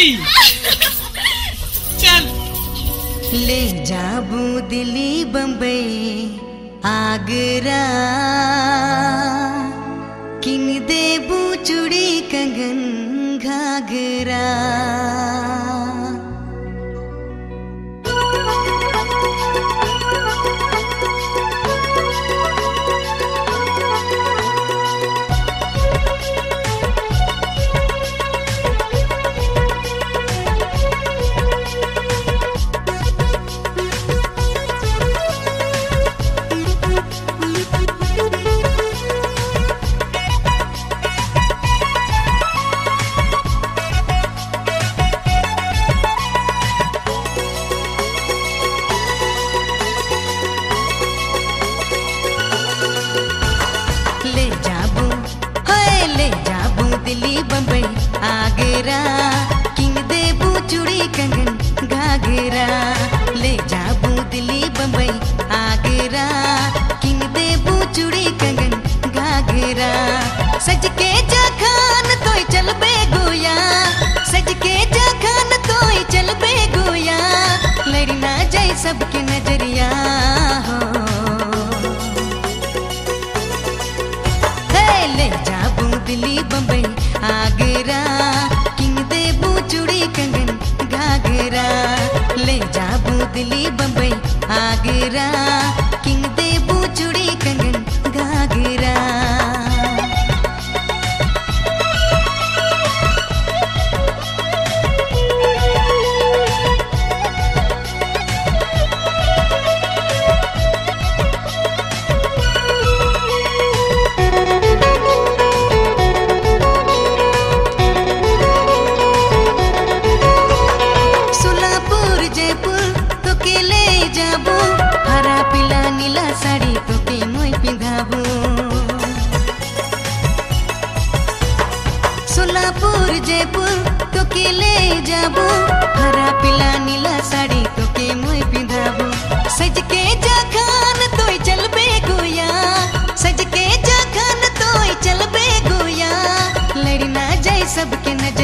बम्बई चल। ले जाबू दिल्ली बम्बई आगरा। किन देबू चूड़ी कंगन घाघरा आगरा किंग देबू चूड़ी कंगन घाघरा। ले जाबू दिल्ली बम्बई आगरा। किंग देबू चूड़ी कंगन घाघरा। सज के जखान तोय चलबे गोया। सज के जखान तोय चलबे गोया। लड़ी ना जाए सबके नज़रिया, हो। दिल्ली बम्बई आगरा। दिल्ली बम्बई आगरा। सोलापुर, जयपुर तो के ले जाबो। हरा पीला, नीला साड़ी तो के मोय पिंधाबो। सज के जखान तोय चलबे गोया सज के जखान तोय चलबे गोया लड़ी ना सबके नज़रिया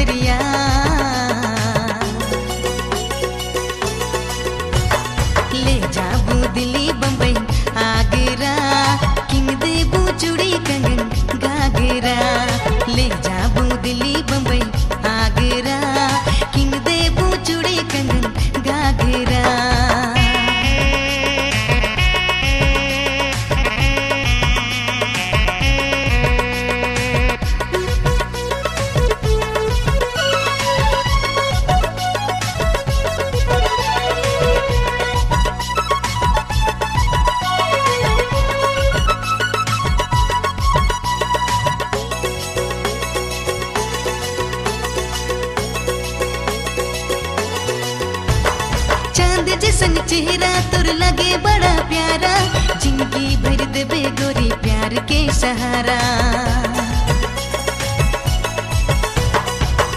जैसन चेहरा तोर लगे बड़ा प्यारा। ज़िंदगी भर देबे गोरी प्यार के सहारा।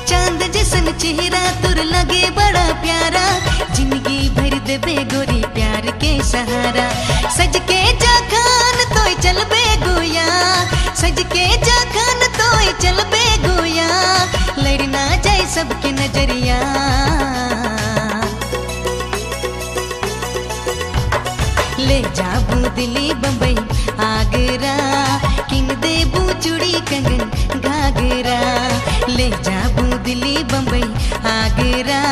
चाँद जैसन चेहरा तोर लगे बड़ा प्यारा। ज़िंदगी भर देबे गोरी प्यार के सहारा। सज के जखान तोय चलबे गोया। सज के जखान तोय चलबे गोया। लड़ना जाए सबके नज़रिया। ले जाबू दिल्ली बम्बई, आगरा। किन देबू चूड़ी कंगन घागरा ले जाबू दिल्ली बम्बई, आगरा।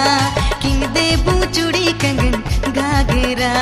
किन देबू चूड़ी कंगन घागरा